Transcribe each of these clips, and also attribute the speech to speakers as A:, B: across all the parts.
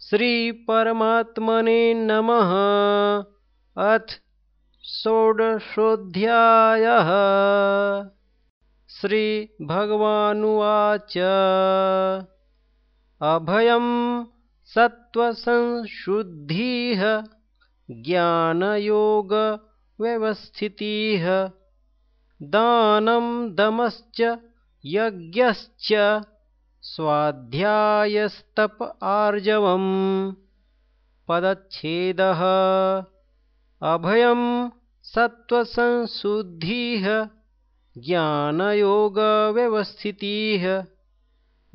A: श्री परमात्मने नमः। अथ षोडशोऽध्यायः। श्रीभगवानुवाच अभयं सत्त्वसंशुद्धिः ज्ञानयोगव्यवस्थितिः दानं दमश्च यज्ञश्च स्वाध्यायस्तप आर्जवम्। पदच्छेदः। अभयं सत्त्वसंशुद्धिः। ज्ञानयोगव्यवस्थितिः।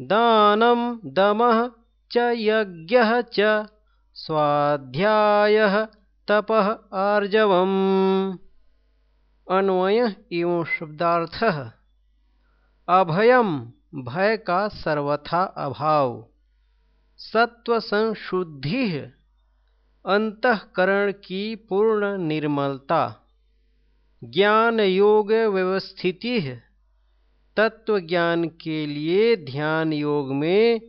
A: दानं दमः च यज्ञः च स्वाध्यायः तपः आर्जवम्। अन्वय एवं शब्दार्थः अभयम भय का सर्वथा अभाव। सत्व संशुद्धि अंतकरण की पूर्ण निर्मलता। ज्ञान योग व्यवस्थिति तत्व ज्ञान के लिए ध्यान योग में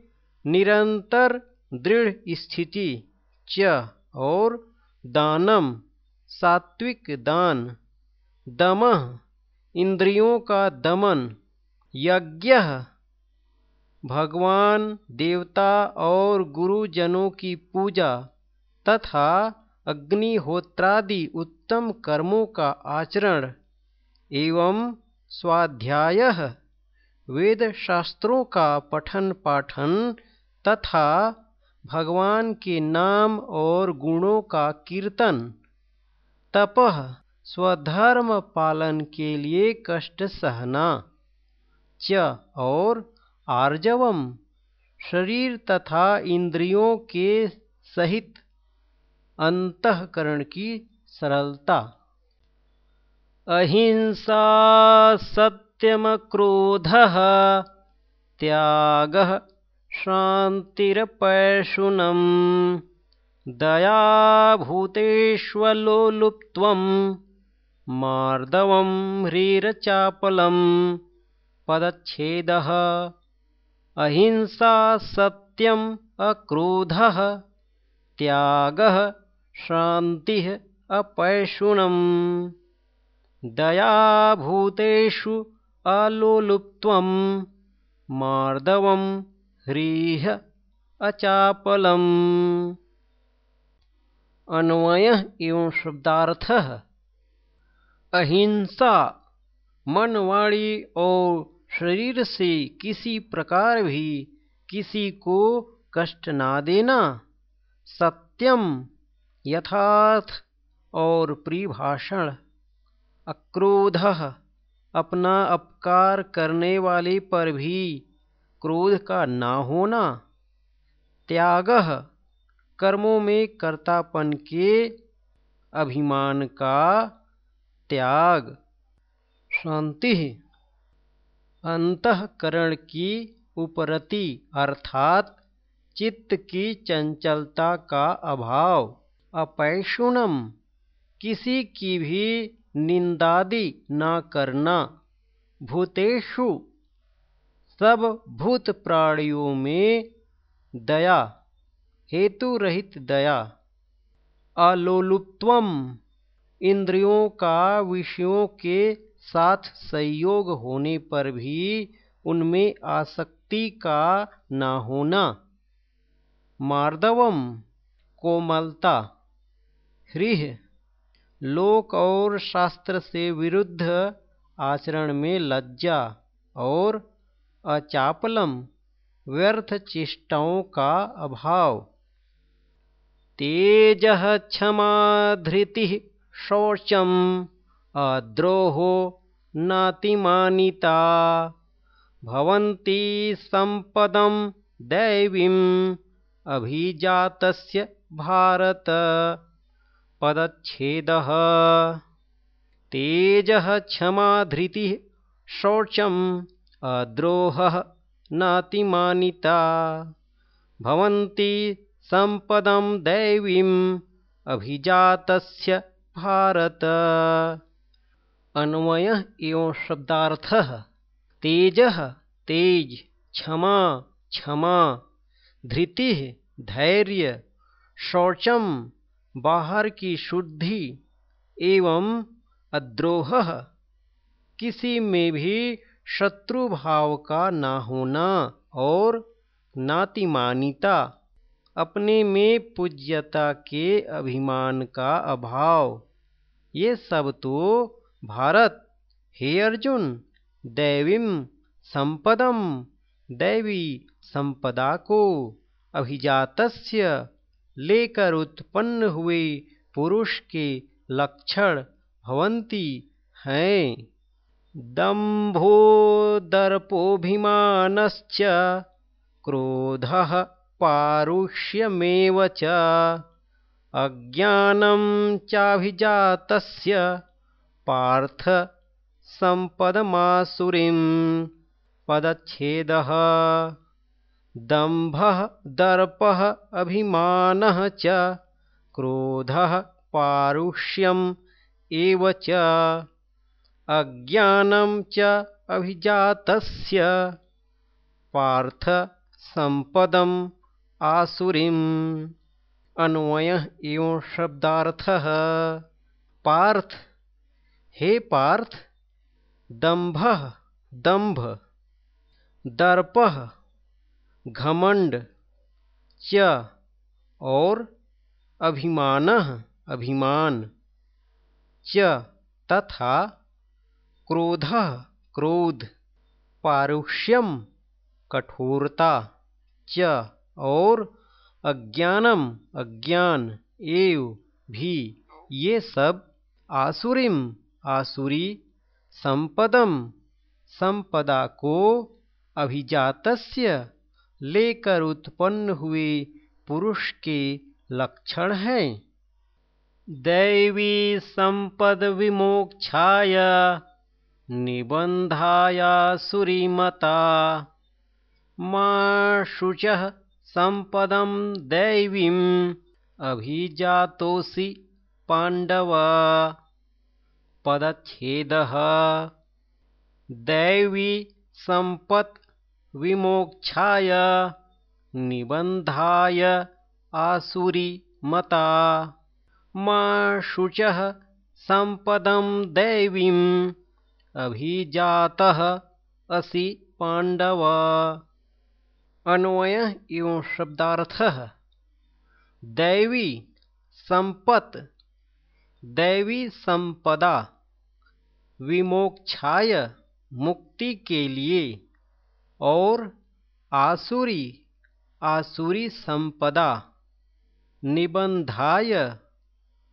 A: निरंतर दृढ़ स्थिति च और दानम, सात्विक दान। दमः, इंद्रियों का दमन। यज्ञ। भगवान, देवता और गुरुजनों की पूजा तथा अग्निहोत्रादि उत्तम कर्मों का आचरण एवं स्वाध्याय। वेद शास्त्रों का पठन पाठन तथा भगवान के नाम और गुणों का कीर्तन तपह स्वधर्म पालन के लिए कष्ट सहना। च और आर्जवम, शरीर तथा इंद्रियों के सहित अंतकरण की सरलता। अहिंसा सत्यम क्रोध, त्याग शांतिरपैशुनम दया भूतेष्वलोलुप्त्वं मार्दवं ह्रीरचापलम्। पदच्छेदः। अहिंसा सत्यम् अक्रोधः त्यागः शान्तिः अपैशुनम्। दयाभूतेषु अलोलुप्त्वं मार्दवं ह्रीः अचापलम्। अन्वय एवं शब्दार्थ। अहिंसा मन वाणी और शरीर से किसी प्रकार भी किसी को कष्ट ना देना। सत्यम यथार्थ और प्रिभाषण। अक्रोध अपना अपकार करने वाले पर भी क्रोध का ना होना। त्याग कर्मों में कर्तापन के अभिमान का त्याग। शांति अंतकरण की उपरति अर्थात चित्त की चंचलता का अभाव। अपैशुनम, किसी की भी निंदादि न करना। भूतेषु, सब भूत प्राणियों में दया, हेतु रहित दया। अलोलुप्त्वम इंद्रियों का विषयों के साथ संयोग होने पर भी उनमें आसक्ति का न होना। मार्दवम कोमलता। ह्रीह, लोक और शास्त्र से विरुद्ध आचरण में लज्जा और अचापलम, व्यर्थ चेष्टाओं का अभाव। तेज क्षमा धृति शौचम अद्रोहो नातिमानिता। भवन्ति सम्पदं दैवीम् अभिजातस्य भारत। पदच्छेदः। तेजः क्षमा धृतिः शौचम् अद्रोहः नातिमानिता। भवन्ति सम्पदं दैवीम् अभिजातस्य भारत अन्वय एवं शब्दार्थ। तेज तेज, क्षमा क्षमा। धृति, धैर्य। शौचम, बाहर की शुद्धि। एवं अद्रोह। किसी में भी शत्रु भाव का ना होना और नातिमानिता। अपने में पूज्यता के अभिमान का अभाव। ये सब तो भारत, हे अर्जुन दैवीम संपदम, दैवी संपदा को अभिजातस्य लेकर उत्पन्न हुए पुरुष के लक्षण भवंती हैं। दम्भो दर्पोऽभिमानश्च क्रोधः पारुष्यमेव च। अज्ञानं पार्थ सम्पदमासुरीं। पदच्छेदः। दम्भः दर्पः अभिमानः च। क्रोधः पारुष्यम् एव च। अज्ञानं च अभिजातस्य। पार्थ सम्पदम् आसुरीम्। अन्वय एवं शब्दार्थ। पार्थ हे पार्थ, दंभ दंभ, दर्प, घमंड, च, और अभिमान अभिमान, च, तथा क्रोध क्रोध पारुष्यम कठोरता, च, और अज्ञानम, अज्ञान, एव, भी, ये सब आसुरीम। आसुरी संपदम, संपदा को अभिजातस्य लेकर उत्पन्न हुए पुरुष के लक्षण हैं। दैवी संपद विमोक्षाय निबंधाया सुरीमता। माँ शुच संपदम दैवीम् अभिजातोऽसि पाण्डव पदच्छेदः। दैवी संपत् विमोक्षाय निबन्धाय आसुरी मता मा शुचः सम्पदं दैवीम् अभिजातः असि पाण्डव। अन्वय एवं शब्दार्थ। दैवी संपत दैवी संपदा विमोक्षाय मुक्ति के लिए और आसुरी आसुरी संपदा निबंधाय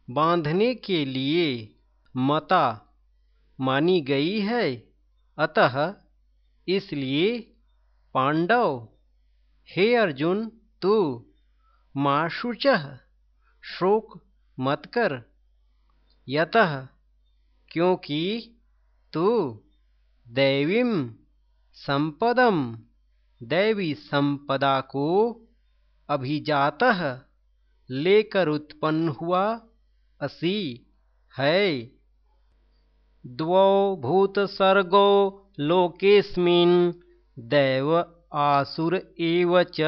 A: बांधने के लिए मता मानी गई है। अतः इसलिए पांडव, हे अर्जुन, तू माशुच शोक मत कर। यतः, क्योंकि तू दैवीम संपदम दैवी संपदा को अभिजात लेकर उत्पन्न हुआ असी, है। द्वौ भूत सर्गो लोकेस्मिन् दैव आसुर एव च।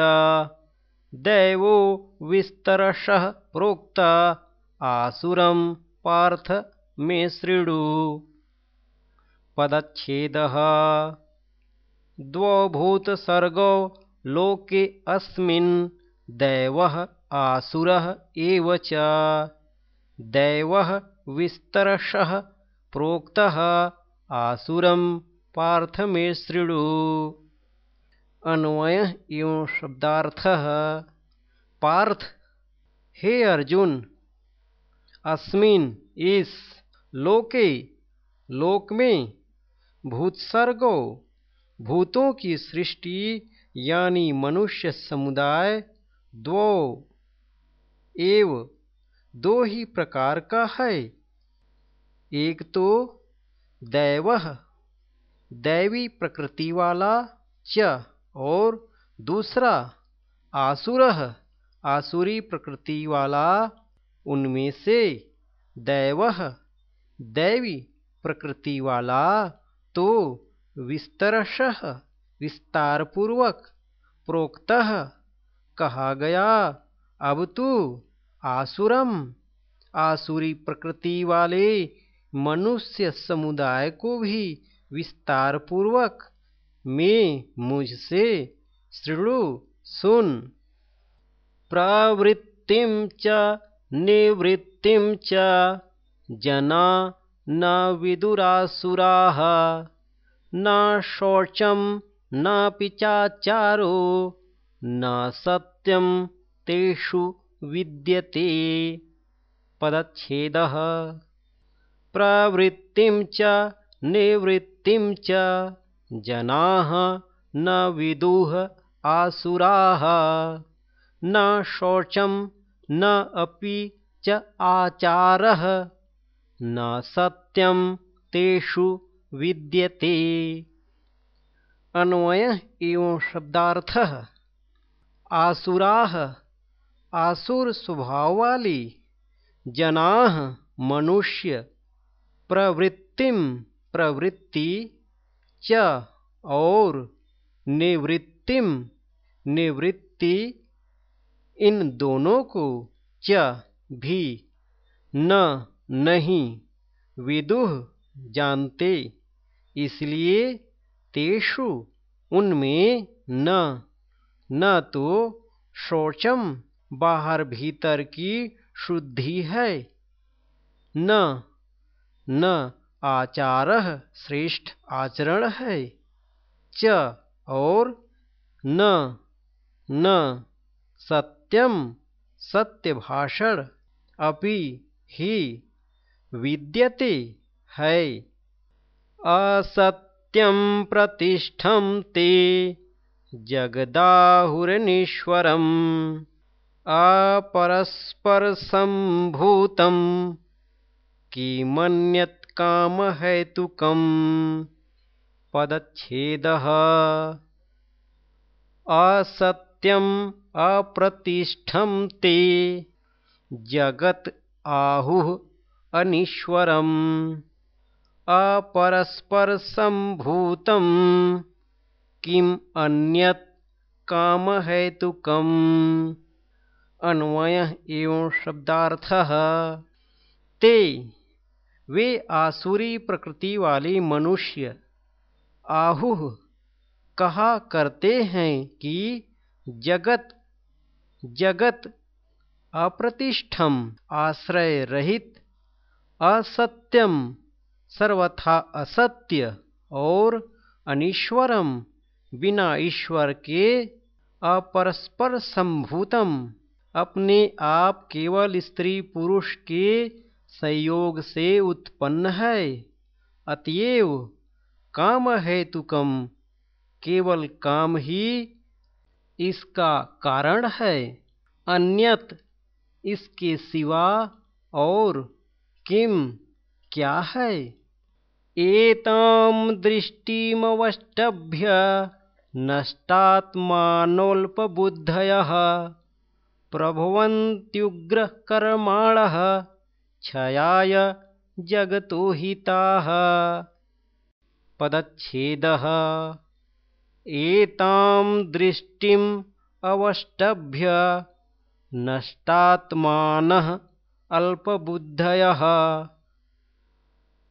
A: दैवो विस्तरशः प्रोक्त आसुरं पार्थ मे शृणु पदच्छेदः। द्वभूतसर्गो लोके अस्मिन्। दैवः आसुरः एव च। दैवः विस्तरशः प्रोक्तः आसुरं पार्थ मे शृणु अन्वय एवं शब्दार्थ। पार्थ, हे अर्जुन अस्मिन इस लोके, लोक में भूतसर्गो, भूतों की सृष्टि, यानी मनुष्य समुदाय दो एव दो ही प्रकार का है। एक तो दैव, दैवी प्रकृति वाला च, और दूसरा आसुर, आसुरी प्रकृति वाला उनमें से दैव दैवी प्रकृति वाला तो विस्तरश विस्तार पूर्वक प्रोक्त, कहा गया, अब तू आसुरम, आसुरी प्रकृति वाले मनुष्य समुदाय को भी विस्तार पूर्वक मैं मुझसे श्रृणु सुन। प्रवृत्तिं च निवृत्तिं च जना न विदुरासुराः न शौचं नापि चाचारो न सत्यं तेषु विद्यते। पदच्छेदः। प्रवृत्तिं च निवृत्तिं च जनाः न विदुः आसुराः न शौचं न अपि च आचारः। न सत्यं तेषु विद्यते। अन्वय एवं शब्दार्थ। आसुराह आसुर स्वभाव जना मनुष्य प्रवृत्तिम प्रवृत्ति, च और निवृत्तिम निवृत्ति। इन दोनों को च भी न नहीं। विदुह जानते, इसलिए तेषु उनमें न। न तो शौचम बाहर भीतर की शुद्धि है। न। न आचार श्रेष्ठ आचरण है। च और न। न। सत्यम सत्य भाषण अपि ही विद्यते, है। असत्यं प्रतिष्ठं ते जगदाहुरनीश्वरम्, अपरस्परसम्भूतं किमन्यत्कामहेतुकम्, पदच्छेदः। असत्यम् अप्रतिष्ठं ते जगत् आहुः अनीश्वरम्, अपरस्परसम्भूतं किम् अन्यत् कामहेतुकम्। अन्वय एवं शब्दार्थः। ते, वे आसुरी प्रकृति वाले मनुष्य। आहुः, कहा करते हैं कि जगत जगत अप्रतिष्ठम, आश्रय रहित, असत्यम, सर्वथा असत्य और अनीश्वरम, बिना ईश्वर के अपरस्पर संभूतम। अपने आप केवल स्त्री पुरुष के संयोग से उत्पन्न है। अतएव काम हेतुकम, केवल काम ही इसका कारण है अन्यत इसके सिवा और किम क्या है? एतां दृष्टिमवष्टभ्य नष्टात्मानोऽल्पबुद्धयः प्रभवन्त्युग्रकर्माणः क्षयाय जगतो हिताः पदच्छेदः। एतां दृष्टिम् अवष्टभ्य नष्टात्मानः अल्पबुद्धयः।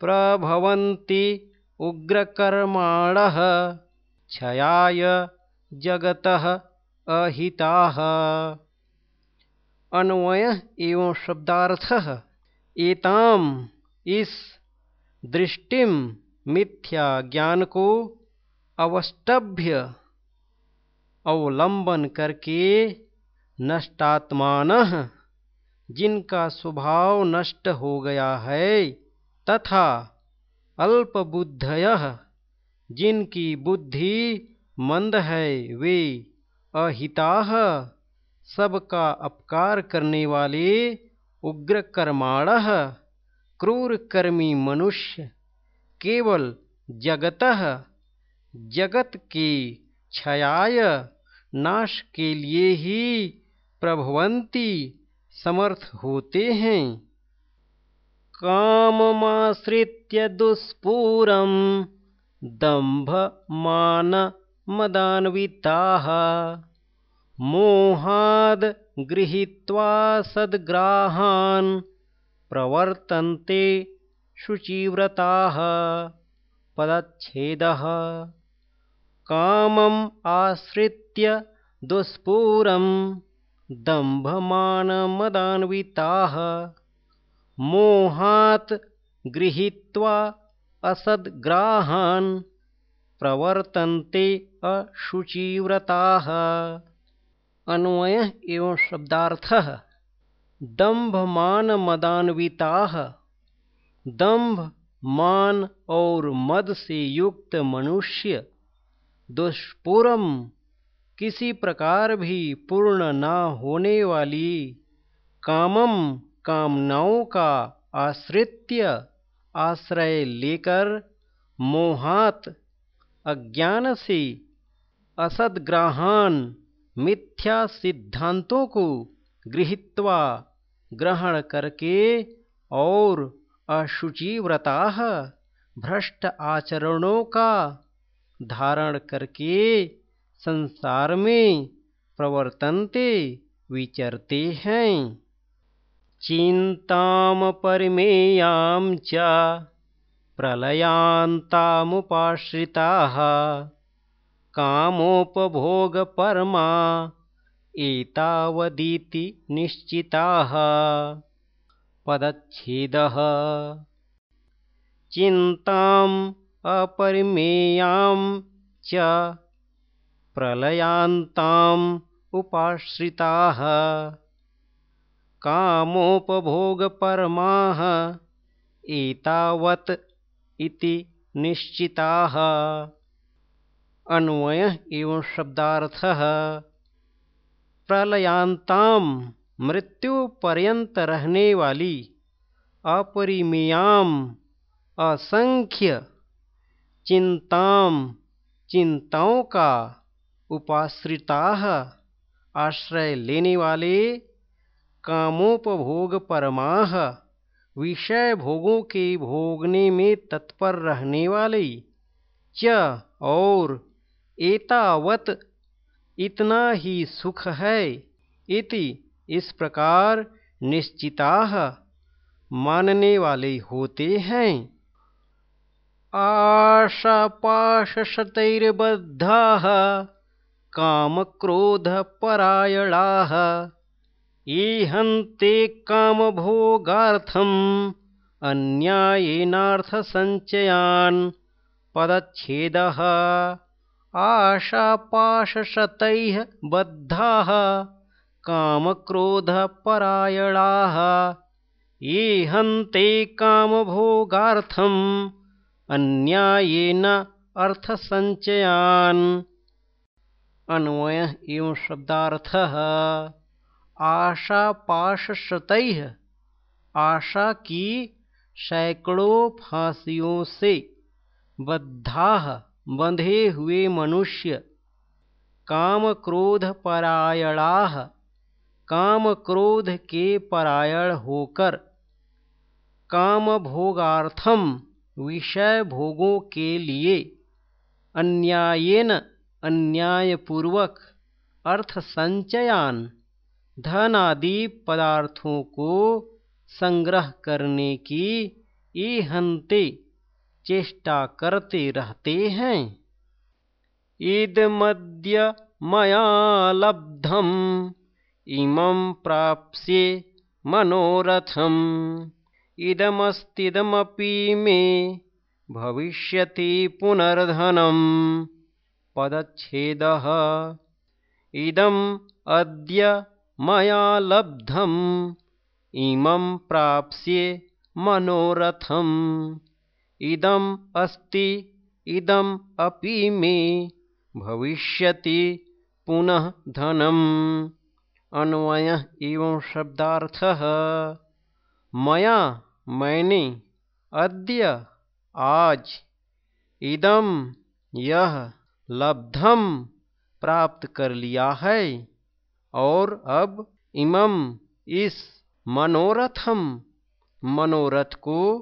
A: प्रभवन्ति उग्रकर्माणः, क्षयाय जगतः अहिताः। अन्वय एवं शब्दार्थ एताम इस दृष्टिम मिथ्या ज्ञान को अवस्टभ्य अवलंबन करके नष्टात्मान जिनका स्वभाव नष्ट हो गया है तथा अल्पबुद्धय जिनकी बुद्धि मंद है, वे अहिता सबका अपकार करने वाले उग्र कर्माण क्रूर कर्मी मनुष्य, केवल जगत जगत के क्षयाय नाश के लिए ही प्रभवंती समर्थ होते हैं। काममाश्रित्य दुष्पूरं दम्भमानमदम्भकम् मदान्विताः। मोहाद् गृहीत्वा सद्ग्राहान् प्रवर्तन्ते शुचिव्रताः। पदच्छेदः। कामम् आश्रित्य दुष्पूरं दम्भमानमदान्विताः। मोहात् गृहीत्वा असद्ग्राहान् प्रवर्तन्ते अशुचिव्रताः। अन्वय एवं शब्दार्थः। दंभ मान मदान्विताः दंभ मान और मद से युक्त मनुष्य दुष्पुरम, किसी प्रकार भी पूर्ण न होने वाली कामम कामनाओं का आश्रित्य आश्रय लेकर मोहात अज्ञान से असदग्राहान मिथ्या सिद्धांतों को गृहीत्वा ग्रहण करके और अशुचि व्रता भ्रष्ट आचरणों का धारण करके संसार में प्रवर्तनते विचरते हैं। चिंताम परिमेयाम च प्रलयांतामुपाश्रिताः कामोपभोगपरमा एतावदीति निश्चिताः। पदच्छेदः। चिन्ताम् अपरिमेयां च प्रलयान्ताम् उपाश्रिताः। कामोपभोगपरमाः एतावत् इति निश्चिताः। अन्वय एवं शब्दार्थः। प्रलयांताम मृत्यु पर्यंत रहने वाली अपरिमेयाम असंख्य चिंताम चिंताओं का उपाश्रिता आश्रय लेने वाले कामोपभोग परमाह विषय भोगों के भोगने में तत्पर रहने वाले, च और एतावत इतना ही सुख है इति इस प्रकार निश्चिता मानने वाले होते हैं। आशापाशतैर्बद्धाः कामक्रोधपरायणाः। ईहन्ते कामभोगार्थम् अन्यायेनार्थसञ्चयान् पदच्छेदः। आशापाशशतैः बद्धाः कामक्रोधपरायणाः। ईहन्ते कामभोगार्थम् अन्यायेन अर्थसञ्चयान्। अन्वय एवं शब्दार्थः। आशापाशशतैः आशा की सैकड़ों फांसियों से बद्धा बंधे हुए मनुष्य। काम क्रोध परायणा काम क्रोध के परायण होकर। काम भोगार्थम विषय भोगों के लिए अन्यायेन अन्यायपूर्वक अर्थ संचयान धन आदि पदार्थों को संग्रह करने की ईहंते चेष्टा करते रहते हैं। ईदमद्य मया लब्धम इमं प्राप्स्ये मनोरथम्। इदमस्तिदमपि मे भविष्यति पुनर्धनम्। पदच्छेदः। इदम् अद्य मया लब्धम्। इमं प्राप्स्ये मनोरथम्। इदम् अस्ति इदम् अपि मे भविष्यति पुनः धनम्। अन्वय एवं शब्दार्थः। मया मैंने अद्य आज इदम यह लब्धम प्राप्त कर लिया है और अब इमम इस मनोरथम मनोरथ को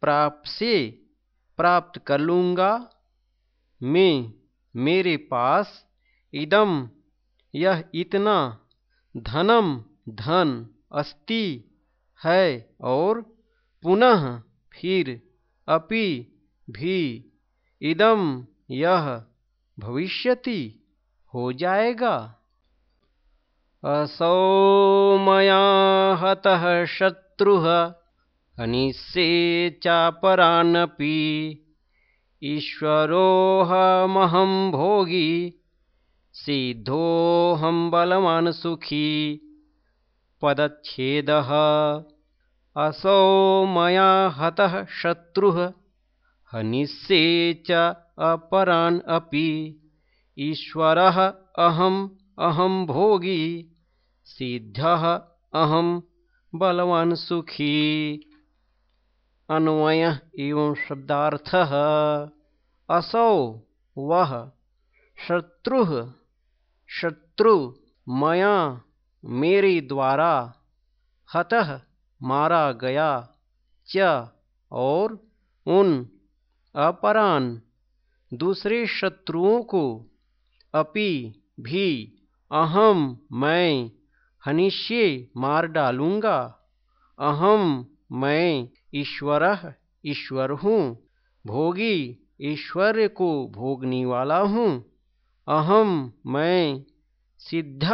A: प्राप्त से प्राप्त कर लूँगा। मैं, मेरे पास इदम यह इतना धनम धन अस्ति है और पुनः फिर अपि भी इदम यह भविष्यति हो जाएगा। असौ मया हतः शत्रुः अनिस्से चापरानपि ईश्वरोऽहमहं भोगी सिद्धोऽहं बलवान् सुखी पदच्छेदः असौ मया हतः शत्रुः। हनिस्से च अपरान् अपि। ईश्वरः अहम् अहं भोगी। सिद्धः अहं बलवान सुखी। अन्वय एवं शब्दार्थ। असौ वह शत्रु। शत्रु मया मेरे द्वारा हतः मारा गया च और उन अपरान दूसरे शत्रुओं को अपि भी अहम मैं हनिष्य मार डालूँगा। अहम मैं ईश्वर ईश्वर हूँ, भोगी ईश्वर को भोगने वाला हूँ। अहम मैं सिद्ध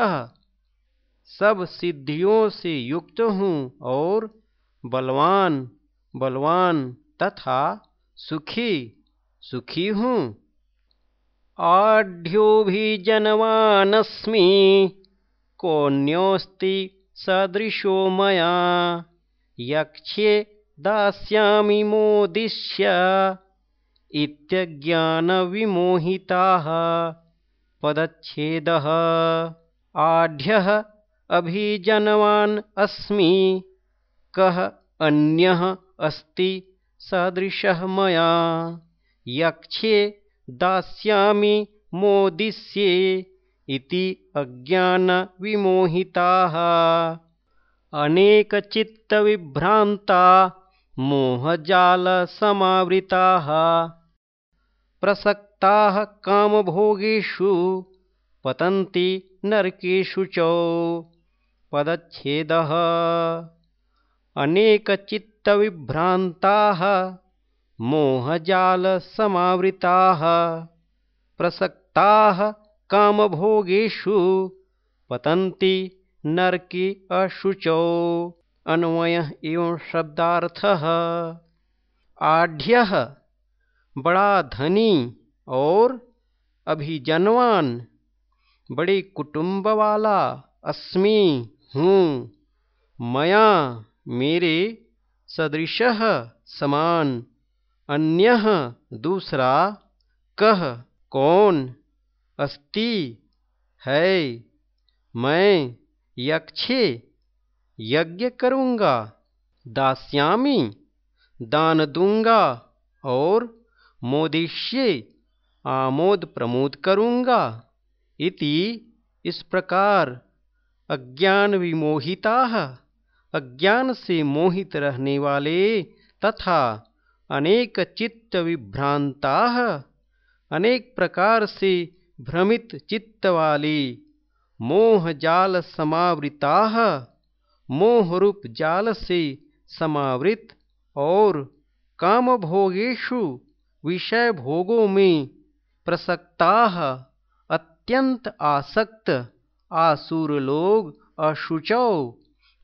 A: सब सिद्धियों से युक्त हूँ और बलवान बलवान तथा सुखी सुखी हूँ। आढ्योऽभिजनवानस्मि, कोऽन्योऽस्ति सदृशो मया। यक्ष्ये दास्यामि मोदिष्य इत्यज्ञानविमोहिताः। पदच्छेदः आढ्यः अभिजनवान् अस्मि। कः अन्यः अस्ति? सदृशः मया। यक्ष्ये दास्यामि मोदिष्ये इति अज्ञानविमोहिताः। अनेकचित्तविभ्रान्ता मोहजालसमावृताः। प्रसक्ताः कामभोगेषु पतन्ति नरकेषु च पदच्छेदः। अनेकचित्तविभ्रान्ताः, मोहजालसमावृताः, प्रसक्ताः कामभोगेषु पतन्ति नरके अशुचौ। अन्वय एवं शब्दार्थः। आढ़ बड़ा धनी और अभिजनवान, बड़े कुटुंब वाला अस्मि। हूँ। मया मेरे सदृश समान, अन्य दूसरा कह कौन, अस्ति, है, मैं, यक्षे, यज्ञ करूँगा, दास्यामी, दान दूँगा और मोदिष्य, आमोद प्रमोद करूँगा, इति इस प्रकार। अज्ञान विमोहिता, अज्ञान से मोहित रहने वाले तथा अनेक चित्त विभ्रांता, अनेक प्रकार से भ्रमित चित्त वाले, मोह जाल समावृता, मोह रूप जाल से समावृत और काम भोगेशु विषय भोगों में प्रसक्ता, अत्यंत आसक्त। आसुर लोग अशुचौ,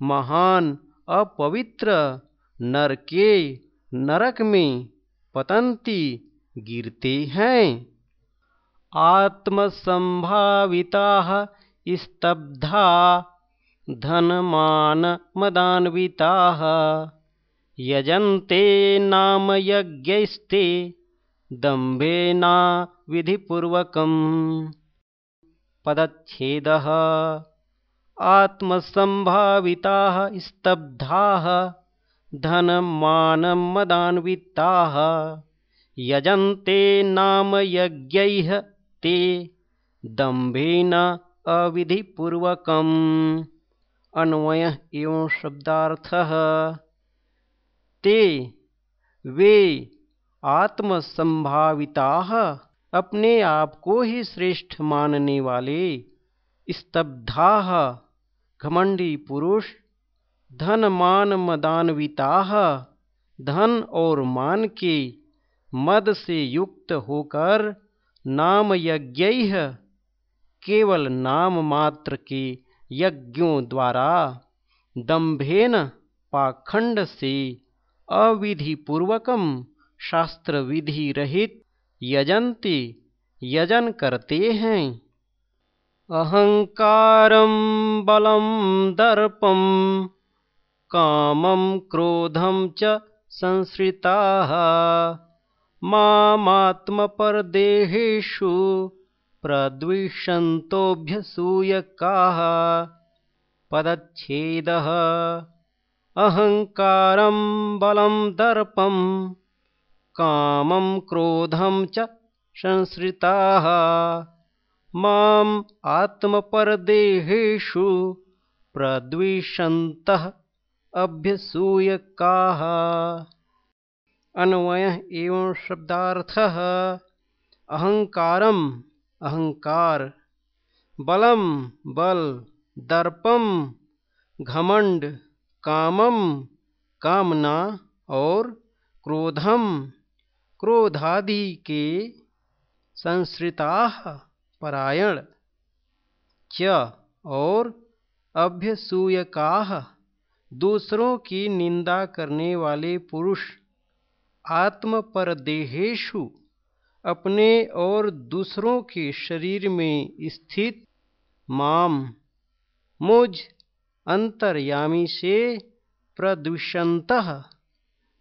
A: महान अपवित्र, नरके नरक में पतंती गिरते हैं। आत्मसंभाविता स्तब्धा धनमानमदान्विताः यजन्ते नाम यज्ञस्ते दम्भेना विधिपूर्वकम्। पदच्छेदः। आत्मसंभाविताः स्तब्धाः धनमानमदान्विताः यजन्ते नाम यज्ञैः ते दम्भेन अविधिपूर्वकम्। अन्वय एवं शब्दार्थः। ते वे आत्मसंभाविताः अपने आप को ही श्रेष्ठ मानने वाले। स्तब्धा घमंडी पुरुष, धन मान मदान्विता, धन और मान के मद से युक्त होकर नाम यज्ञ, केवल नाम मात्र के यज्ञों द्वारा दंभेन पाखंड से अविधिपूर्वकम शास्त्र विधि रहित यजंती यजन करते हैं। अहंकारम बलम दर्पम कामं क्रोधं च संश्रिताः। मामात्मपरदेहेषु प्रद्विषन्तोऽभ्यसूयकाः। पदच्छेदः। अहङ्कारं बलं दर्पं कामं क्रोधं च संश्रिताः। माम् आत्मपरदेहेषु प्रद्विषन्तः अभ्यसूय अन्वय एवं शब्दार्थ। अहंकारम अहंकार बलम बल, दर्पम घमंड कामम कामना और क्रोधम क्रोधादि के संश्रिता परायण, च और अभ्यसूयका, दूसरों की निंदा करने वाले पुरुष आत्म पर देहेशु अपने और दूसरों के शरीर में स्थित माम, मुझ अंतर्यामी से प्रदूषंत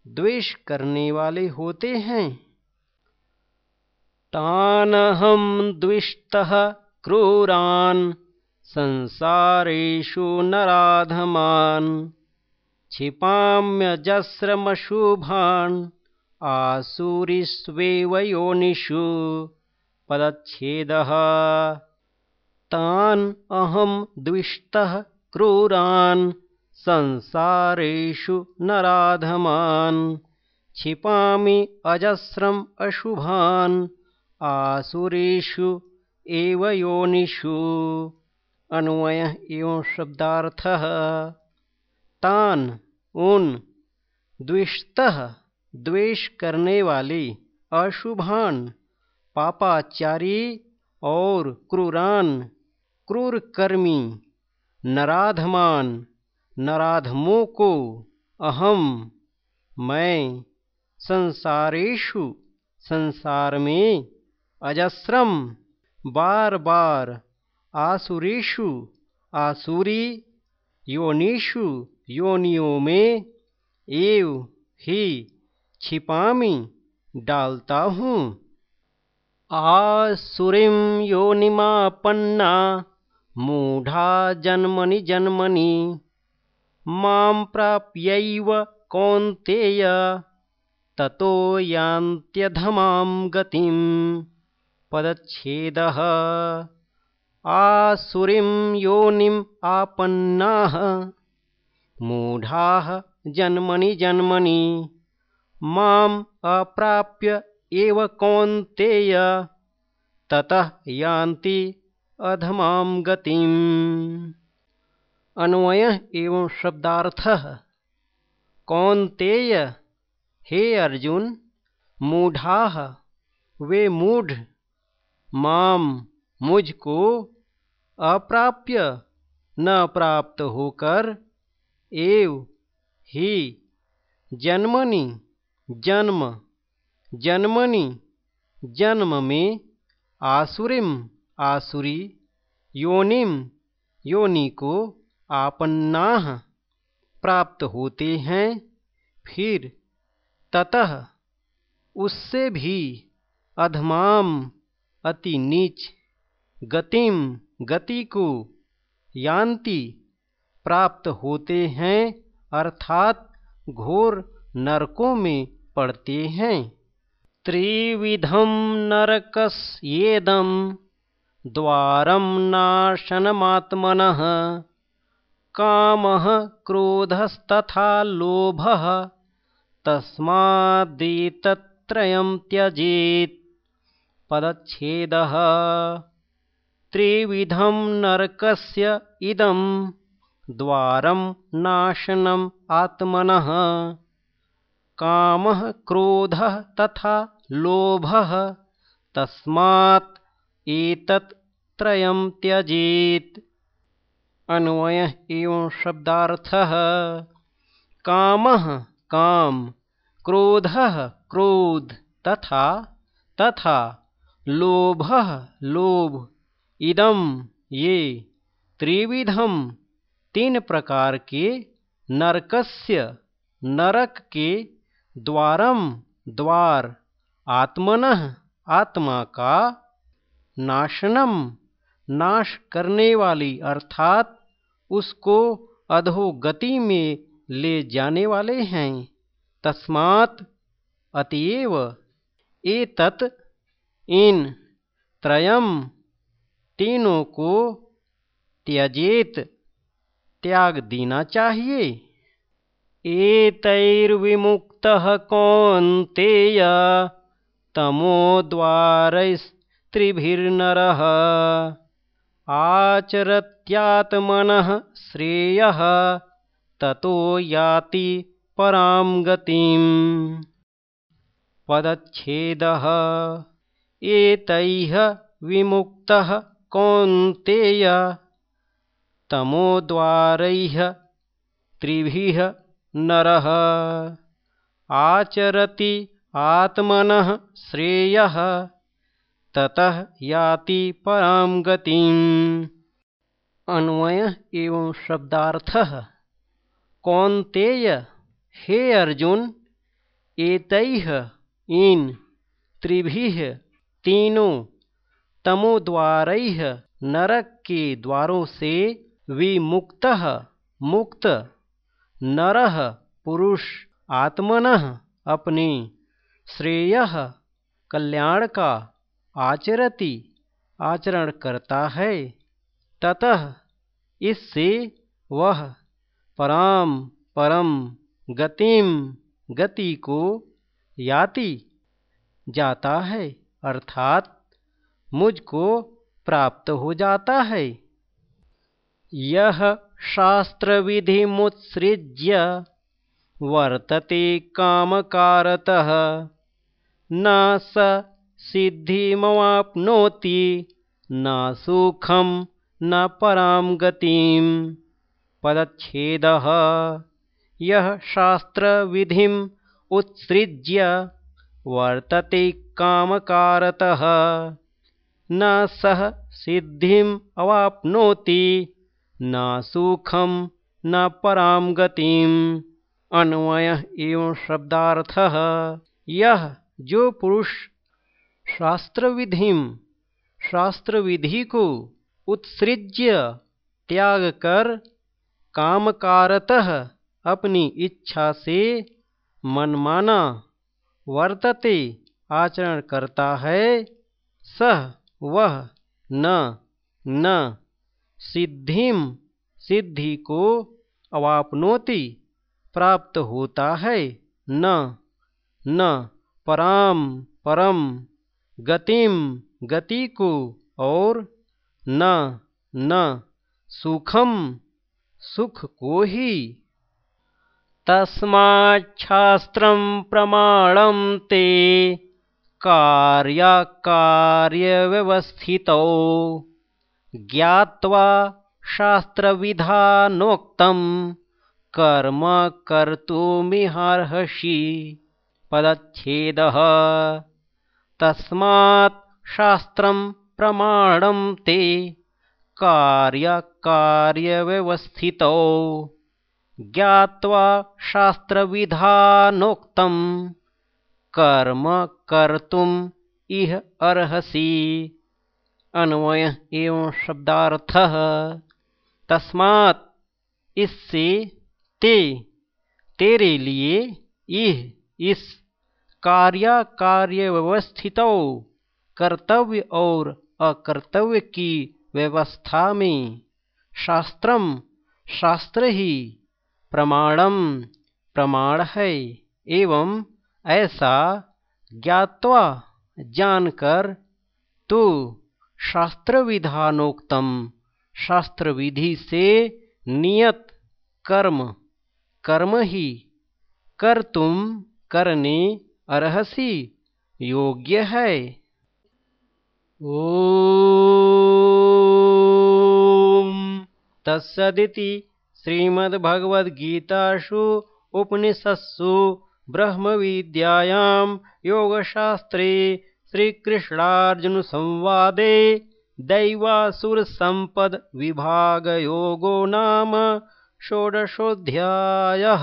A: द्वेष करने वाले होते हैं। तानहम द्विष्ट क्रूरान संसारेशु नराधमान। क्षिपाम्यजस्रमशुभान् आसुरिष्वेव योनिषु पदच्छेदः। तान् अहं द्विष्टः क्रूरान् संसारेषु नराधमान्। क्षिपामि अजस्रम् अशुभान्। आसुरेषु एव योनिषु। अन्वयः एवं शब्दार्थः। तान उन द्विष्ट द्वेष करने वाले, अशुभान, पापाचारी और क्रूरान। क्रूर कर्मी नराधमान। नराधमों को अहम मैं संसारेशु संसार में अजस्रम बार बार आसुरेशु आसुरी योनिषु योनियों में एव ही छिपामी डालता हूँ। आसुरीम योनिमापन्ना मूढ़ा जन्मनि जन्मनि मां प्राप्यैव कौन्तेय। ततो यान्त्यधमां गतिं पदच्छेदः। आसुरीं योनिम् आपन्नाः। मूढ़ाः जन्मनि जन्मनि। माम् अप्राप्य एव कौन्तेय। ततः यान्ति अधमां गतिम् अन्वय एवं शब्दार्थ। कौन्तेय हे अर्जुन, मूढ़ा। वे मूढ़। माम मुझको अप्राप्य न प्राप्त होकर एव ही जन्मनि, जन्म जन्मनि, जन्म में आसुरिम, आसुरी, योनिम योनि को आपन्ना प्राप्त होते हैं, फिर ततः उससे भी अधमाम, अति नीच, गतिम गति को यान्ति प्राप्त होते हैं, अर्थात घोर नरकों में पड़ते हैं। त्रिविधम नरकस्येदम द्वारम नाशनमात्मन। काम क्रोधस्तथा लोभ। तस्मादेतत्रयं त्यजेत्। पदच्छेदः। त्रिविधं नरकस्य इदं। द्वारं नाशनम् आत्मनः। कामः क्रोधः तथा लोभः। तस्मात् एतत् त्रयं त्यजेत् अन्वयः एवं शब्दार्थः। कामः काम, क्रोधः क्रोध, तथा तथा, लोभः लोभ इदम ये त्रिविधम तीन प्रकार के, नरकस्य, नरक के द्वारम द्वार, आत्मन, आत्मा का, नाशनम, नाश करने वाली अर्थात उसको अधोगति में ले जाने वाले हैं। तस्मात् अतएव एतत् इन त्रयम तीनों को त्यजेत, त्याग देना चाहिए। एतैर्विमुक्तः कौन्तेय तमोद्वारैस्त्रिभिर्नरः आचरत्यात्मनः श्रेयः ततो याति परां गतिम्। पदच्छेदः एतैः विमुक्तः कौन्तेय तमोद्वारैः त्रिभिः नरः। आचरति आत्मनः श्रेयः ततः याति परां गतिम्। अन्वय एवं शब्दार्थः। कौन्तेय हे अर्जुन, एतैः इन त्रिभिः तीनों तमोद्वारैः नरक के द्वारों से विमुक्त मुक्त। नरः पुरुष आत्मन अपने श्रेय कल्याण का आचरति, आचरण करता है। ततः इससे वह पराम, परम, गतिम, गति को याति जाता है, अर्थात मुझको प्राप्त हो जाता है। यह शास्त्र विधि मुत्सृज्य वर्तते कामकारतः। न स सिद्धिमवाप्नोति न सुखम न परां गतिम् पदच्छेदः, यः शास्त्रविधिम् उत्सृज्य वर्तते कामकारतः, न सः सिद्धिम् अवाप्नोति न सुखम न परां गतिम्। अन्वयः एवं शब्दार्थः यह जो पुरुष शास्त्र विधिम शास्त्र विधि को उत्सृज्य त्याग कर कामकारतः अपनी इच्छा से मनमाना वर्तते आचरण करता है, सह वह न न सिद्धिम सिद्धि को अवापनोति प्राप्त होता है, न न, पराम, परम गतिम, गति को और न न, सुखम, सुख को ही। तस्माच्छास्त्रं प्रमाणं ते कार्यकार्यव्यवस्थितौ। ज्ञात्वा शास्त्रविधानोक्तं कर्म कर्तुमिहार्हसि। पदच्छेदः। तस्मात् शास्त्रं प्रमाणं ते कार्यकार्यव्यवस्थितौ। ज्ञात्वा शास्त्रविधानोक्तं कर्म कर्तुम इह अर्हसि। अन्वय एवं शब्दार्थः। तस्मात् इससे ते, तेरे लिए इह इस कार्य कार्य व्यवस्थित कर्तव्य और अकर्तव्य की व्यवस्था में। शास्त्रम, शास्त्र ही प्रमाणम, प्रमाण है, एवं ऐसा ज्ञात्वा जानकर तो शास्त्र विधानोक्तम शास्त्र विधि से नियत कर्म कर्म ही कर तुम करने अर्हसी योग्य है। ओम तत्सदिति श्रीमद्भगवद्गीतासु उपनिषत्सु ब्रह्मविद्यायां योगशास्त्रे श्रीकृष्णार्जुनसंवादे दैवासुरसम्पद्विभागयोगो नाम षोडशोऽध्यायः।